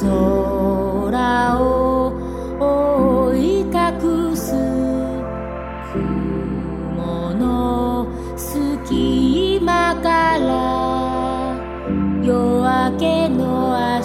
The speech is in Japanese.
空を追い隠す雲の隙間から夜明けの間